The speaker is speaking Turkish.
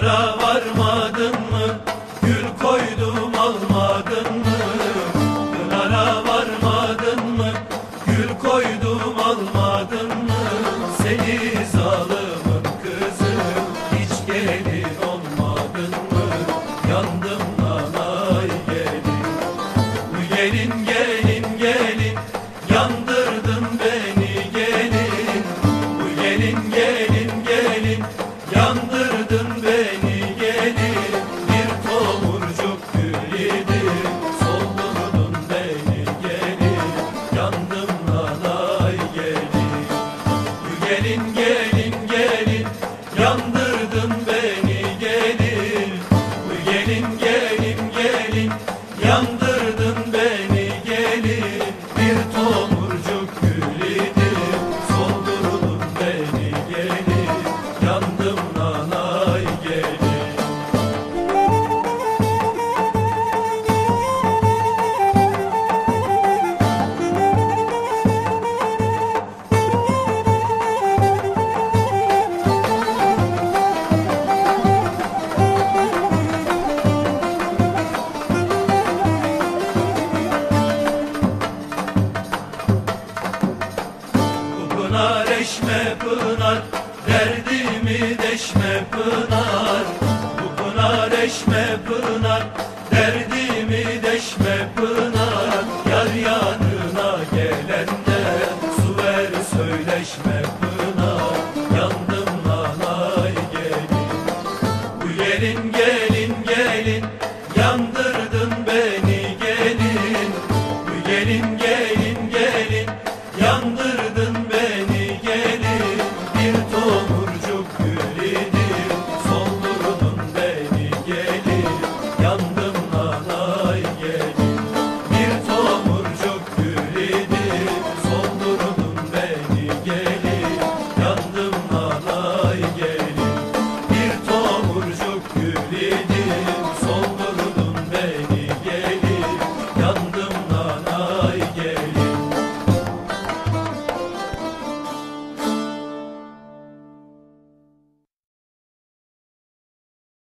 Pınara varmadın mı? Gül koydum almadın mı? Pınara varmadın mı? Gül koydum almadın mı? Seni zalımın kızı hiç gelin olmadın mı? Yandım nanay gelin Bu gelin gelin gelin Yandırdın beni gelin Bu gelin gelin gelin Yandırdın Yandırdın pınar eşme pınar Derdimi deşme pınar. Bu pınar eşme pınar Derdimi deşme pınar. Yar yanına gelende Su ver söyleşme pınar. Yandım nanay gelin Bu gelin gelin gelin Yandırdın beni gelin. Bu gelin gelin gelin Yandırdın